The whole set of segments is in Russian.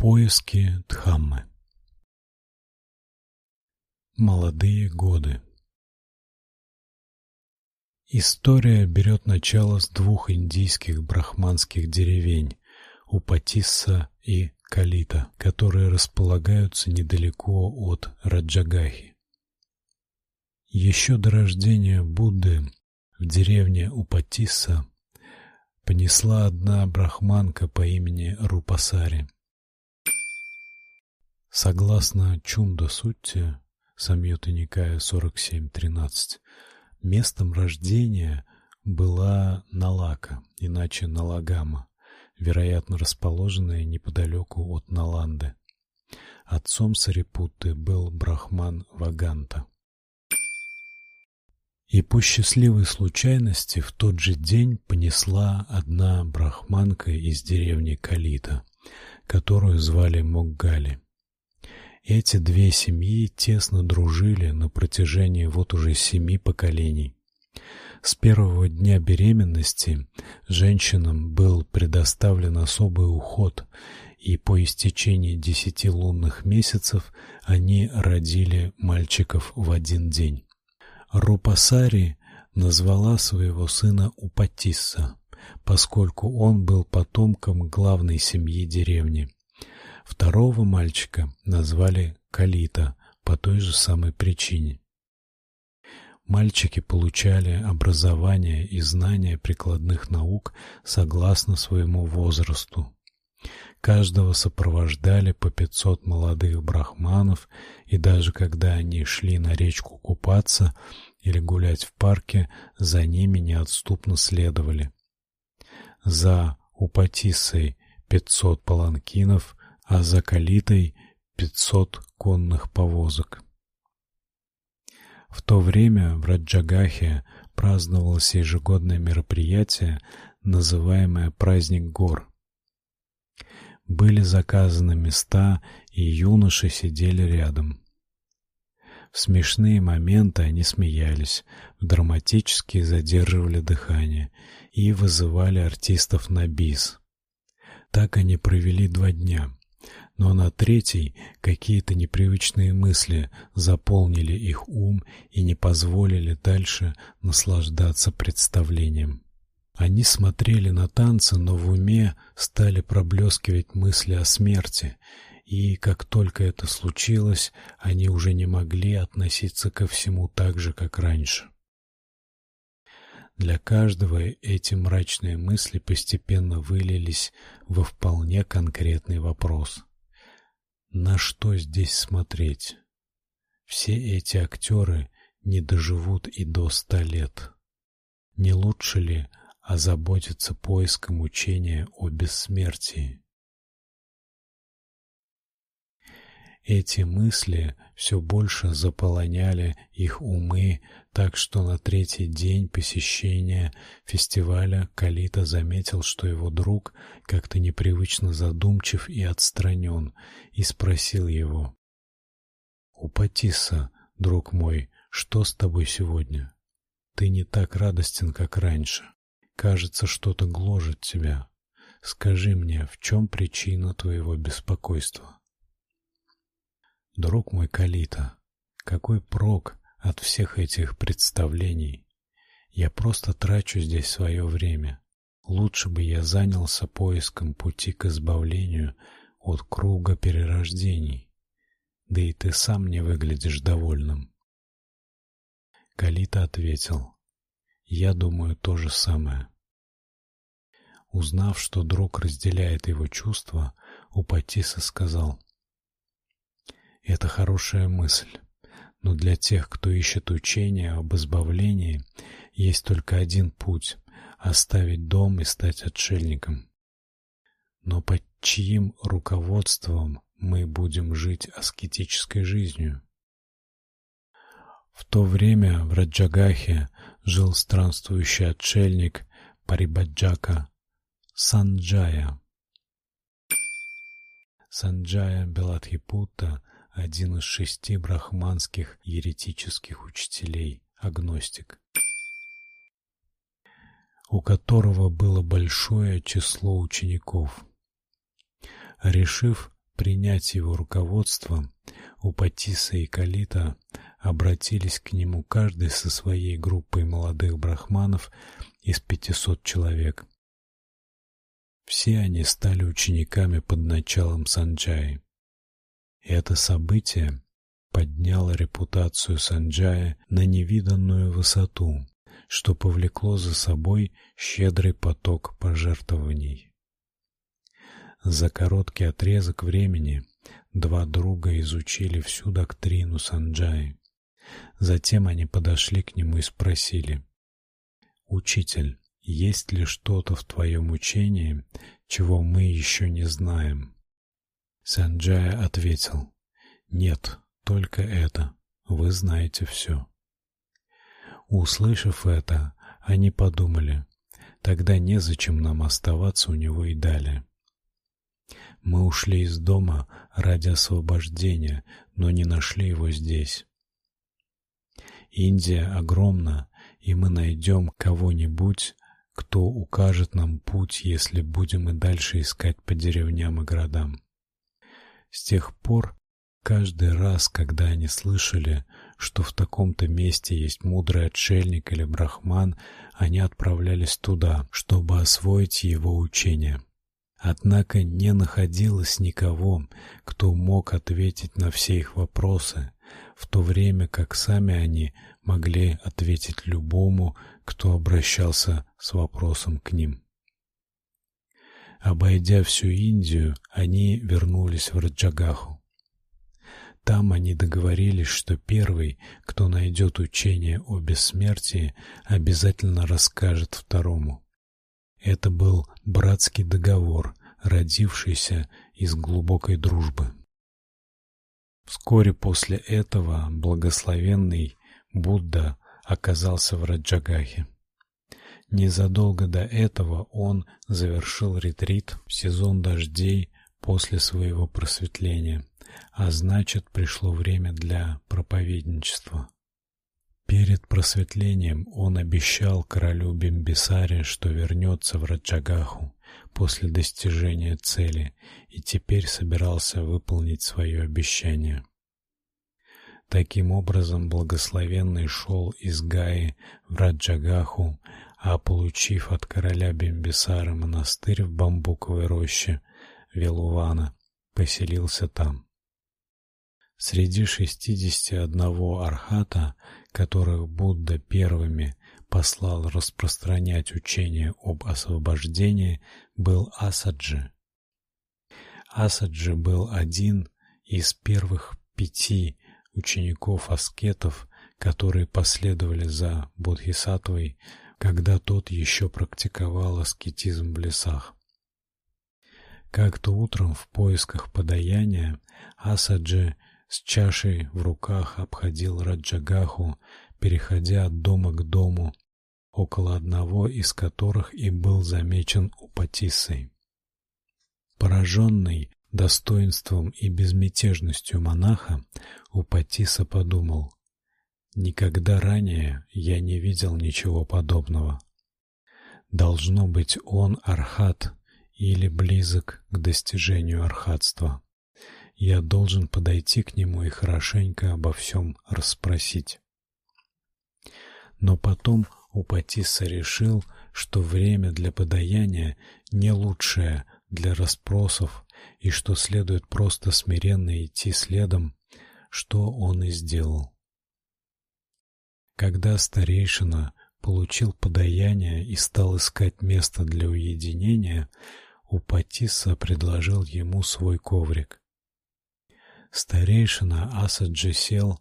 Поиски Дхаммы Молодые годы История берет начало с двух индийских брахманских деревень Упатисса и Калита, которые располагаются недалеко от Раджагахи. Еще до рождения Будды в деревне Упатисса понесла одна брахманка по имени Рупасари. Согласно Чунда Сутте, Самьюта Никая 47.13, местом рождения была Налака, иначе Налагама, вероятно расположенная неподалеку от Наланды. Отцом Сарипутты был брахман Ваганта. И по счастливой случайности в тот же день понесла одна брахманка из деревни Калита, которую звали Моггали. Эти две семьи тесно дружили на протяжении вот уже семи поколений. С первого дня беременности женщинам был предоставлен особый уход, и по истечении десяти лунных месяцев они родили мальчиков в один день. Рупасари назвала своего сына Упатисса, поскольку он был потомком главной семьи деревни. Второго мальчика назвали Калита по той же самой причине. Мальчики получали образование и знания прикладных наук согласно своему возрасту. Каждого сопровождали по пятьсот молодых брахманов, и даже когда они шли на речку купаться или гулять в парке, за ними неотступно следовали. За Упатисой пятьсот паланкинов, а за Калитой пятьсот конных повозок. В то время в Раджагахе праздновалось ежегодное мероприятие, называемое праздник гор. Были заказаны места, и юноши сидели рядом. В смешные моменты они смеялись, в драматические задерживали дыхание и вызывали артистов на бис. Так они провели два дня. Но на третий какие-то непривычные мысли заполнили их ум и не позволили дальше наслаждаться представлением. Они смотрели на танцы, но в уме стали проблескивать мысли о смерти, и как только это случилось, они уже не могли относиться ко всему так же, как раньше. Для каждого эти мрачные мысли постепенно вылились во вполне конкретный вопрос: на что здесь смотреть? Все эти актеры не доживут и до ста лет. Не лучше ли озаботиться поиском учения о бессмертии. Эти мысли все больше заполоняли их умы, так что на третий день посещения фестиваля Калита заметил, что его друг как-то непривычно задумчив и отстранен, и спросил его: "Упатиса, друг мой, что с тобой сегодня? Ты не так радостен, как раньше". Кажется, что-то гложет тебя. Скажи мне, в чем причина твоего беспокойства? Друг мой Калита, какой прок от всех этих представлений? Я просто трачу здесь свое время. Лучше бы я занялся поиском пути к избавлению от круга перерождений. Да и ты сам не выглядишь довольным. Калита ответил: я думаю то же самое. Узнав, что друг разделяет его чувства, Упатиса сказал: "Это хорошая мысль, но для тех, кто ищет учения об избавлении, есть только один путь оставить дом и стать отшельником. Но под чьим руководством мы будем жить аскетической жизнью?" В то время в Раджагахе жил странствующий отшельник Парибаджака Санджая. Санджая Беладхипутта – один из шести брахманских еретических учителей, агностик, у которого было большое число учеников. Решив принять его руководство, Упатиса и Калита обратились к нему каждый со своей группой молодых брахманов из пятисот человек. Все они стали учениками под началом Санджаи. Это событие подняло репутацию Санджая на невиданную высоту, что повлекло за собой щедрый поток пожертвований. За короткий отрезок времени два друга изучили всю доктрину Санджаи. Затем они подошли к нему и спросили: "Учитель, есть ли что-то в твоем учении, чего мы еще не знаем?" Санджая ответил: "Нет, только это. Вы знаете все». Услышав это, они подумали: тогда незачем нам оставаться у него и далее. Мы ушли из дома ради освобождения, но не нашли его здесь. Индия огромна, и мы найдем кого-нибудь, кто укажет нам путь, если будем и дальше искать по деревням и городам. С тех пор каждый раз, когда они слышали, что в таком-то месте есть мудрый отшельник или брахман, они отправлялись туда, чтобы освоить его учение. Однако не находилось никого, кто мог ответить на все их вопросы, в то время как сами они могли ответить любому, кто обращался с вопросом к ним. Обойдя всю Индию, они вернулись в Раджагаху. Там они договорились, что первый, кто найдет учение о бессмертии, обязательно расскажет второму. Это был братский договор, родившийся из глубокой дружбы. Вскоре после этого благословенный Будда оказался в Раджагахе. Незадолго до этого он завершил ретрит в сезон дождей после своего просветления, а значит, пришло время для проповедничества. Перед просветлением он обещал королю Бимбисаре, что вернется в Раджагаху после достижения цели, и теперь собирался выполнить свое обещание. Таким образом, благословенный шел из Гаи в Раджагаху, а получив от короля Бимбисара монастырь в бамбуковой роще Велувана, поселился там. Среди шестидесяти одного архата, которых Будда первыми послал распространять учение об освобождении, был Асаджи. Асаджи был один из первых пяти учеников-аскетов, которые последовали за Бодхисаттвой, когда тот еще практиковал аскетизм в лесах. Как-то утром в поисках подаяния Асаджи с чашей в руках обходил Раджагаху, переходя от дома к дому, около одного из которых и был замечен Упатисой. Пораженный достоинством и безмятежностью монаха, Упатиса подумал: никогда ранее я не видел ничего подобного. Должно быть, он архат или близок к достижению архатства. Я должен подойти к нему и хорошенько обо всем расспросить. Но потом Упатиса решил, что время для подаяния не лучшее для расспросов и что следует просто смиренно идти следом, что он и сделал. Когда старейшина получил подаяние и стал искать место для уединения, Упатиса предложил ему свой коврик. Старейшина Асаджи сел,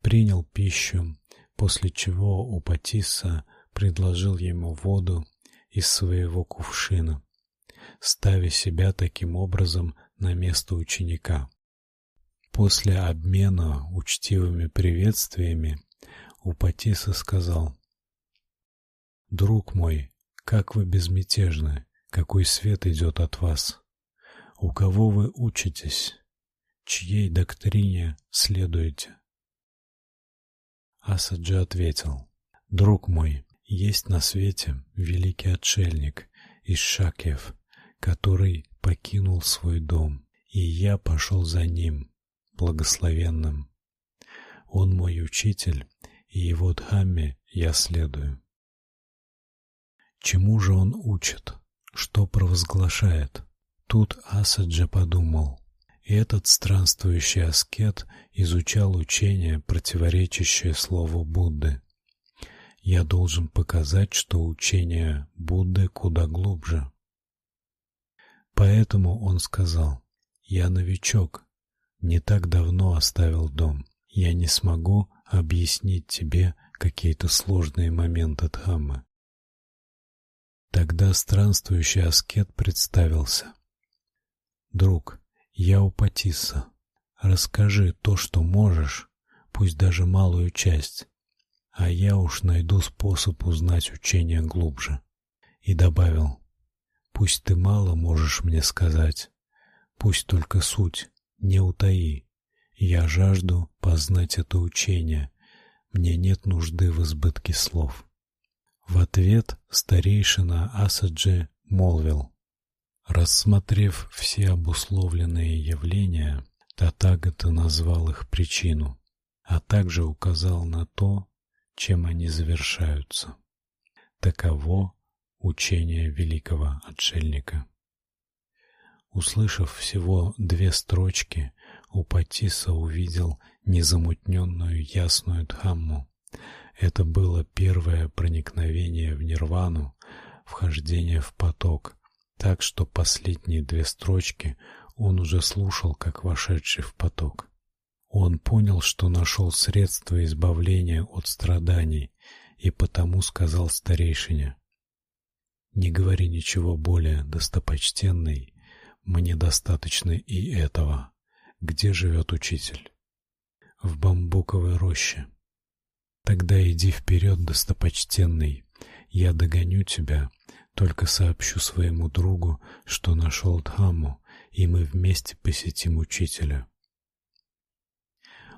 принял пищу, после чего Упатиса предложил ему воду из своего кувшина, ставя себя таким образом на место ученика. После обмена учтивыми приветствиями Упатиса сказал: "Друг мой, как вы безмятежны, какой свет идет от вас. У кого вы учитесь?" чьей доктрине следуете? Асаджи ответил: Друг мой, есть на свете великий отшельник из Шакев, который покинул свой дом и я пошел за ним, благословенным. Он мой учитель, и его дхамме я следую. Чему же он учит? Что провозглашает? Тут Асаджа подумал. Этот странствующий аскет изучал учение, противоречащее слову Будды. Я должен показать, что учение Будды куда глубже. Поэтому он сказал: "Я новичок, не так давно оставил дом. Я не смогу объяснить тебе какие-то сложные моменты Дхаммы. Тогда странствующий аскет представился. Друг, я у Патисса. Расскажи то, что можешь, пусть даже малую часть, а я уж найду способ узнать учение глубже. И добавил: Пусть ты мало можешь мне сказать, пусть только суть, не утаи. Я жажду познать это учение. Мне нет нужды в избытке слов. В ответ старейшина Асаджи молвил: Рассмотрев все обусловленные явления, Татагата назвал их причину, а также указал на то, чем они завершаются. Таково учение великого отшельника. Услышав всего две строчки, Упатиса увидел незамутненную ясную Дхамму. Это было первое проникновение в нирвану, вхождение в поток, так что последние две строчки он уже слушал как вошедший в поток. Он понял, что нашел средство избавления от страданий, и потому сказал старейшине: "Не говори ничего более, достопочтенный, мне достаточно и этого. Где живет учитель? В бамбуковой роще. Тогда иди вперед, достопочтенный. Я догоню тебя, только сообщу своему другу, что нашел Дхамму, и мы вместе посетим учителя.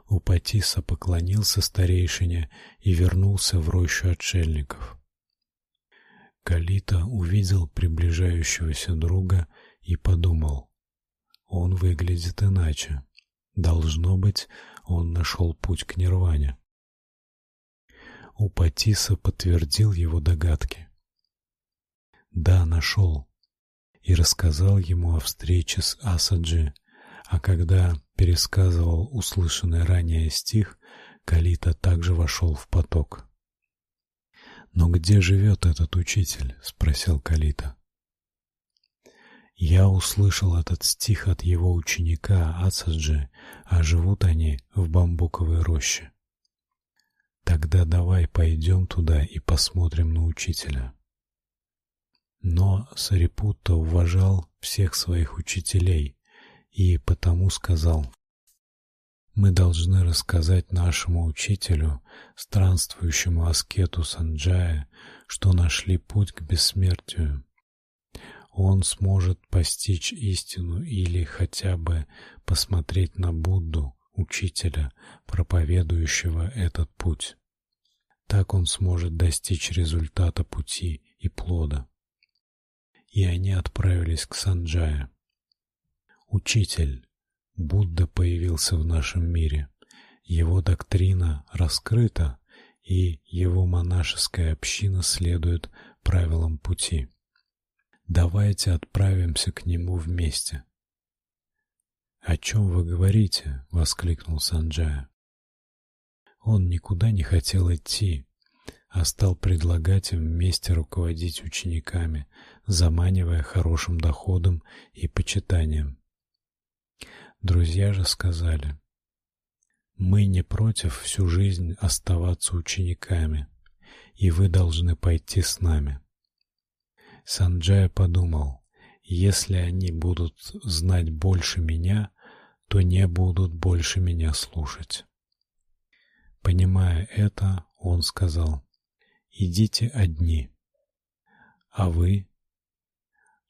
Упатиса поклонился старейшине и вернулся в рощу отшельников. Калита увидел приближающегося друга и подумал: он выглядит иначе. Должно быть, он нашел путь к нирване. Упатиса подтвердил его догадки. Да, нашел. И рассказал ему о встрече с Асаджи, а когда пересказывал услышанный ранее стих, Калита также вошел в поток. Но где живет этот учитель? спросил Калита. Я услышал этот стих от его ученика Ацаджи, а живут они в бамбуковой роще. Тогда давай пойдем туда и посмотрим на учителя. Но Сарипутта уважал всех своих учителей и потому сказал: мы должны рассказать нашему учителю, странствующему аскету Санджая, что нашли путь к бессмертию он сможет постичь истину или хотя бы посмотреть на Будду, учителя, проповедующего этот путь. Так он сможет достичь результата пути и плода. И они отправились к Санджая. Учитель, Будда появился в нашем мире. Его доктрина раскрыта, и его монашеская община следует правилам пути. Давайте отправимся к нему вместе. О чем вы говорите? воскликнул Санджая. Он никуда не хотел идти, а стал предлагать им вместе руководить учениками, заманивая хорошим доходом и почитанием. Друзья же сказали: "Мы не против всю жизнь оставаться учениками, и вы должны пойти с нами". Санджая подумал: если они будут знать больше меня, то не будут больше меня слушать. Понимая это, он сказал: "Идите одни. А вы?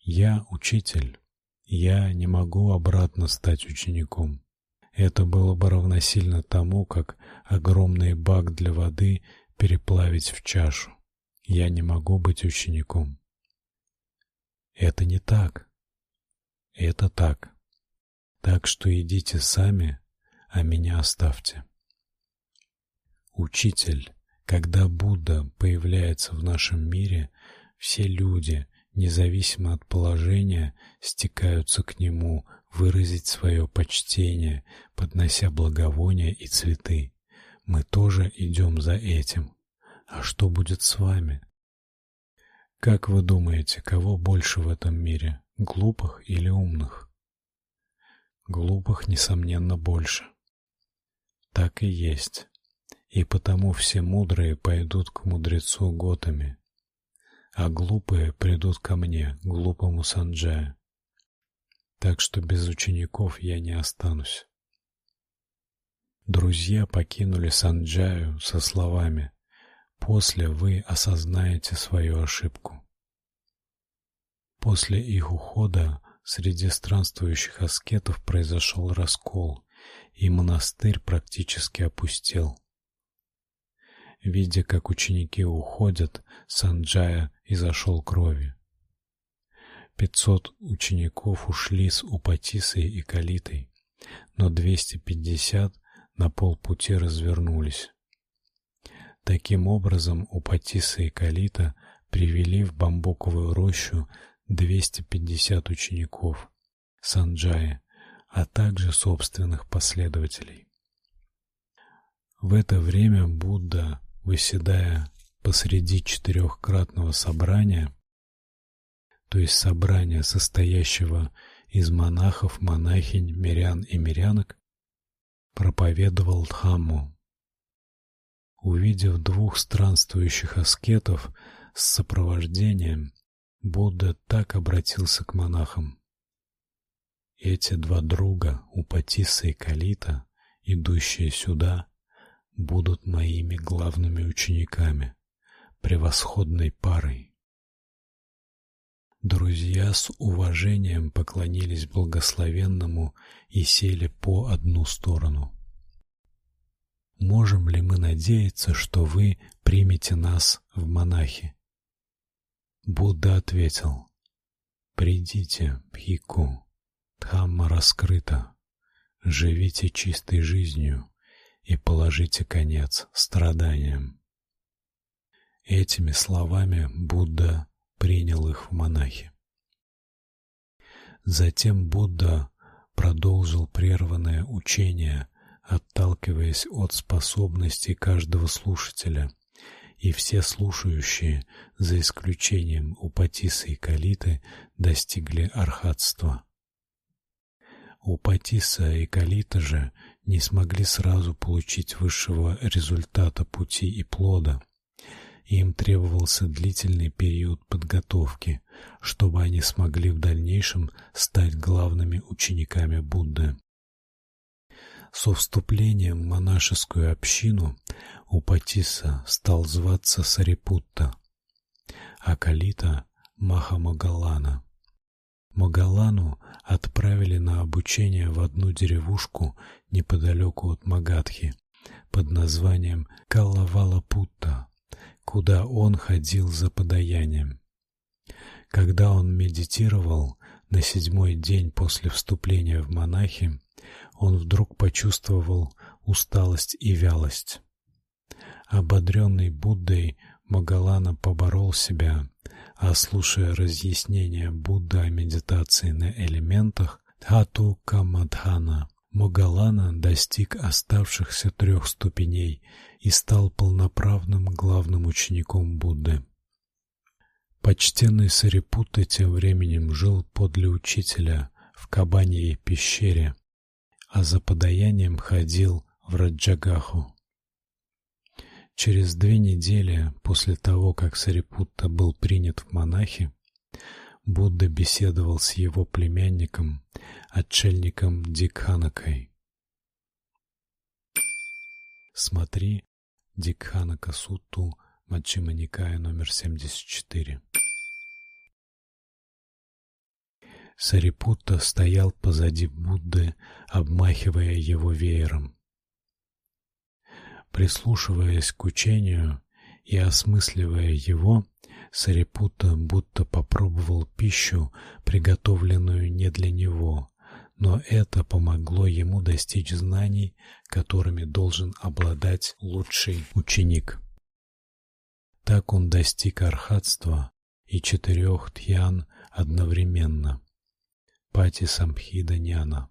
Я учитель. Я не могу обратно стать учеником. Это было бы равносильно тому, как огромный бак для воды переплавить в чашу. Я не могу быть учеником. Это не так. Это так. Так что идите сами, а меня оставьте. Учитель, когда Будда появляется в нашем мире, все люди, независимо от положения, стекаются к нему выразить свое почтение, поднося благовония и цветы. Мы тоже идем за этим. А что будет с вами? Как вы думаете, кого больше в этом мире, глупых или умных? Глупых несомненно больше. Так и есть. И потому все мудрые пойдут к мудрецу Готами, а глупые придут ко мне, глупому Санджаю. Так что без учеников я не останусь. Друзья покинули Санджаю со словами: "После вы осознаете свою ошибку". После их ухода среди странствующих аскетов произошел раскол, и монастырь практически опустел. Видя, как ученики уходят, Санджая изошел крови. Пятьсот учеников ушли с Упатисой и Калитой, но двести пятьдесят на полпути развернулись. Таким образом, Упатиса и Калита привели в бамбуковую рощу двести пятьдесят учеников Санджая, а также собственных последователей. В это время Будда выседая посреди четырехкратного собрания, то есть собрания, состоящего из монахов, монахинь, мирян и мирянок, проповедовал Дхамму. Увидев двух странствующих аскетов с сопровождением, Будда так обратился к монахам: эти два друга, Упатиса и Калита, идущие сюда, будут моими главными учениками, превосходной парой. Друзья с уважением поклонились благословенному и сели по одну сторону. Можем ли мы надеяться, что вы примете нас в монахи? Будда ответил: Придите, Бхикку. Дхамма раскрыта. Живите чистой жизнью и положите конец страданиям. Этими словами Будда принял их в монахи. Затем Будда продолжил прерванное учение, отталкиваясь от способностей каждого слушателя, и все слушающие, за исключением Упатисы и Калиты, достигли архатства. Упатиса и Калита же не смогли сразу получить высшего результата пути и плода. Им требовался длительный период подготовки, чтобы они смогли в дальнейшем стать главными учениками Будды. Со вступлением в монашескую общину Упатиса стал зваться Сарипутта, а Калита Махамагалана. Магалану отправили на обучение в одну деревушку неподалеку от Магадхи под названием Калавалапутта, куда он ходил за подаянием. Когда он медитировал на седьмой день после вступления в монахи, он вдруг почувствовал усталость и вялость. Ободренный Буддой, Магалана поборол себя а слушая разъяснения Будды о медитации на элементах Дхату Камадхана, Могалана достиг оставшихся трех ступеней и стал полноправным главным учеником Будды. Почтенный Сарипутта тем временем жил подле учителя в Кабаньей пещере, а за подаянием ходил в Раджагаху. Через две недели после того, как Сарипутта был принят в монахи, Будда беседовал с его племянником, отшельником Дикханакой. Смотри Дикханака Сутту Маччима Никая номер 74. Сарипутта стоял позади Будды, обмахивая его веером. Прислушиваясь к учению и осмысливая его, Сарипутта будто попробовал пищу, приготовленную не для него, но это помогло ему достичь знаний, которыми должен обладать лучший ученик. Так он достиг архатства и четырех тьян одновременно. Пати Самхида Няна.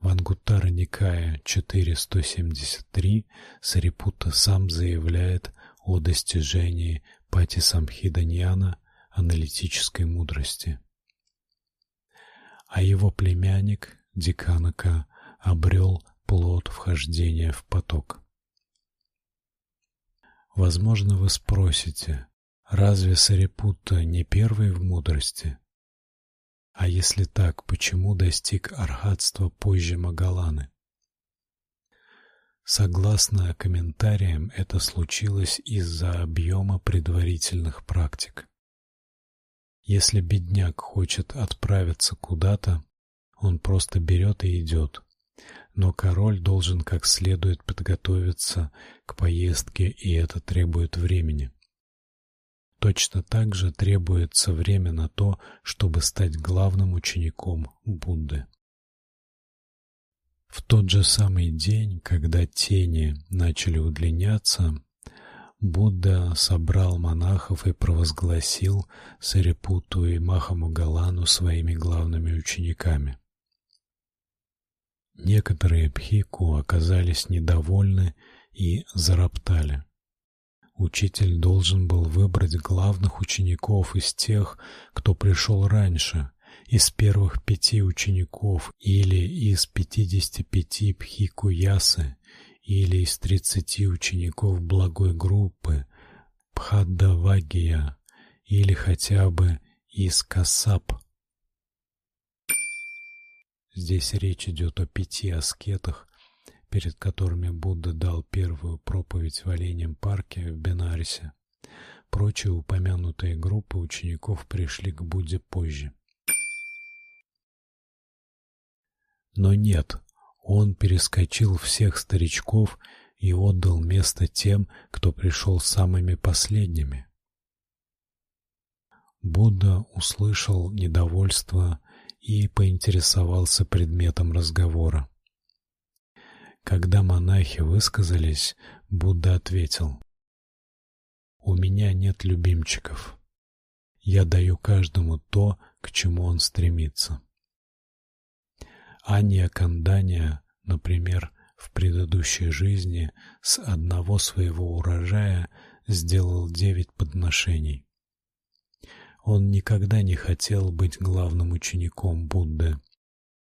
В Ангуттара Никая 4.173 Сарипутта сам заявляет о достижении Пати Самхида Няна аналитической мудрости а его племянник Диканака обрел плод вхождения в поток. Возможно, вы спросите, разве Сарипутта не первый в мудрости? А если так, почему достиг архатства позже Магаланы? Согласно комментариям, это случилось из-за объема предварительных практик. Если бедняк хочет отправиться куда-то, он просто берет и идет. Но король должен как следует подготовиться к поездке, и это требует времени. Точно так же требуется время на то, чтобы стать главным учеником Будды. В тот же самый день, когда тени начали удлиняться, Будда собрал монахов и провозгласил Сарипуту и Махамугалану своими главными учениками. Некоторые пхику оказались недовольны и зароптали. Учитель должен был выбрать главных учеников из тех, кто пришел раньше, из первых пяти учеников или из пятидесяти пяти пхику ясы или из тридцати учеников благой группы Пхаддавагия или хотя бы из Касап. Здесь речь идет о пяти аскетах, перед которыми Будда дал первую проповедь в Оленьем парке в Бенарисе. Прочие упомянутые группы учеников пришли к Будде позже. Но нет, он перескочил всех старичков и отдал место тем, кто пришел самыми последними. Будда услышал недовольство и поинтересовался предметом разговора. Когда монахи высказались, Будда ответил: "У меня нет любимчиков. Я даю каждому то, к чему он стремится". Анья Кандания, например, в предыдущей жизни с одного своего урожая сделал девять подношений. Он никогда не хотел быть главным учеником Будды,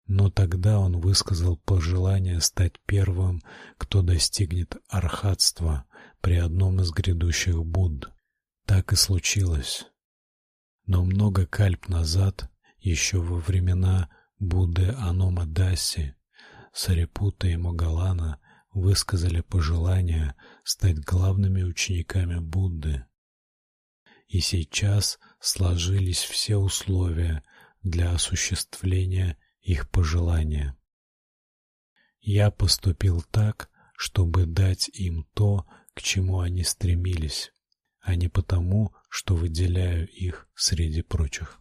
но тогда он высказал пожелание стать первым, кто достигнет архатства при одном из грядущих Будд. Так и случилось. Но много кальп назад, еще во времена Будды Анома Даси, Сарипута и Могалана высказали пожелание стать главными учениками Будды. И сейчас сложились все условия для осуществления их пожелания. Я поступил так, чтобы дать им то, к чему они стремились, а не потому, что выделяю их среди прочих.